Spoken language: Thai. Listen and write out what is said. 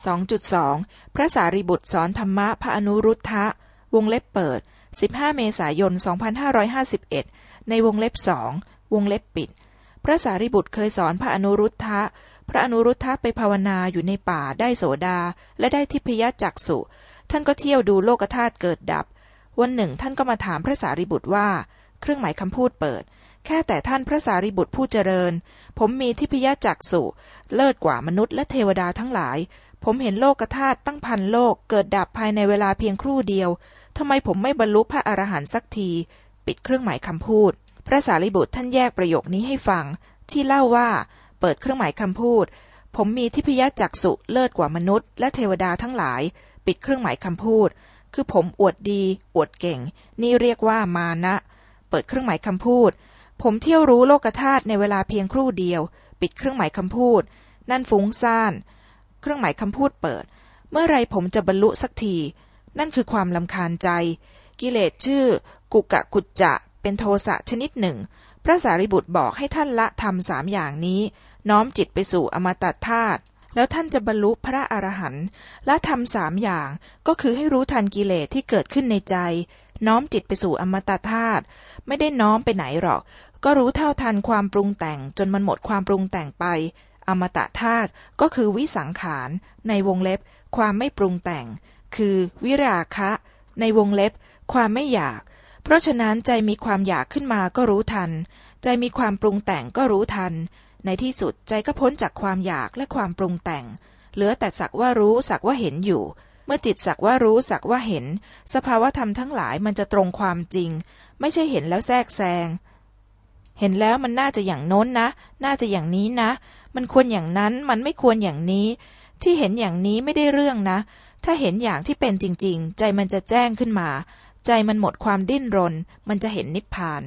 2.2 พระสารีบุตรสอนธรรมะพระอนุรุทธะ วงเล็บเปิด 15 เมษายน 2551 ในวงเล็บสองวงเล็บปิด พระสารีบุตรเคยสอนพระอนุรุทธะ พระอนุรุทธะไปภาวนาอยู่ในป่าได้โสดา และได้ทิพยจักสุ ท่านก็เที่ยวดูโลกธาตุเกิดดับ วันหนึ่งท่านก็มาถามพระสารีบุตรว่า เครื่องหมายคำพูดเปิดแค่แต่ท่านพระสารีบุตรผู้เจริญ ผมมีทิพยจักสุเลิศกว่ามนุษย์และเทวดาทั้งหลาย ผมเห็นโลกธาตุตั้งพันโลกเกิดดับภายในเวลาเพียงครู่เดียว ทำไมผมไม่บรรลุพระอรหันต์สักที ปิดเครื่องหมายคำพูด พระสารีบุตรท่านแยกประโยคนี้ให้ฟัง ที่เล่าว่า เปิดเครื่องหมายคำพูด ผมมีทิพยจักสุเลิศกว่ามนุษย์ และเทวดาทั้งหลาย ปิดเครื่องหมายคำพูด คือผมอวดดี อวดเก่ง นี่เรียกว่ามานะ เปิดเครื่องหมายคำพูด ผมเที่ยวรู้โลกธาตุในเวลาเพียงครู่เดียว ปิดเครื่องหมายคำพูด นั่นฟุ้งซ่าน เครื่องหมายคำพูดเปิด เมื่อไรผมจะบรรลุสักที นั่นคือความลำคาญใจ กิเลสชื่อ กุกะกุจจะเป็นโทสะชนิดหนึ่ง พระสารีบุตรบอกให้ท่านละทำสามอย่างนี้ น้อมจิตไปสู่อมตะธาตุแล้วท่านจะบรรลุพระอรหันต์ละทำสามอย่างก็คือให้รู้ทันกิเลสที่เกิดขึ้นในใจ น้อมจิตไปสู่อมตะธาตุไม่ได้น้อมไปไหนหรอก ก็รู้เท่าทันความปรุงแต่งจนมันหมดความปรุงแต่งไป อมตะธาตุก็คือวิสังขาร ในวงเล็บ ความไม่ปรุงแต่ง คือวิราคะ ในวงเล็บ ความไม่อยาก เพราะฉะนั้นใจมีความอยากขึ้นมาก็รู้ทัน ใจมีความปรุงแต่งก็รู้ทัน ในที่สุดใจก็พ้นจากความอยากและความปรุงแต่ง เหลือแต่สักว่ารู้สักว่าเห็นอยู่เมื่อจิตสักว่ารู้สักว่าเห็น สภาวะธรรมทั้งหลายมันจะตรงความจริง ไม่ใช่เห็นแล้วแทรกแซง เห็นแล้วมันน่าจะอย่างโน้นนะ น่าจะอย่างนี้นะ มันควรอย่างนั้นมันไม่ควรอย่างนี้ ที่เห็นอย่างนี้ไม่ได้เรื่องนะ ถ้าเห็นอย่างที่เป็นจริง ๆ ใจมันจะแจ้งขึ้นมา ใจมันหมดความดิ้นรน มันจะเห็นนิพพาน